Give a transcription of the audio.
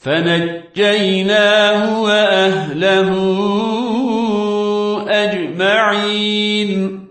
فنجيناه وأهله أجمعين.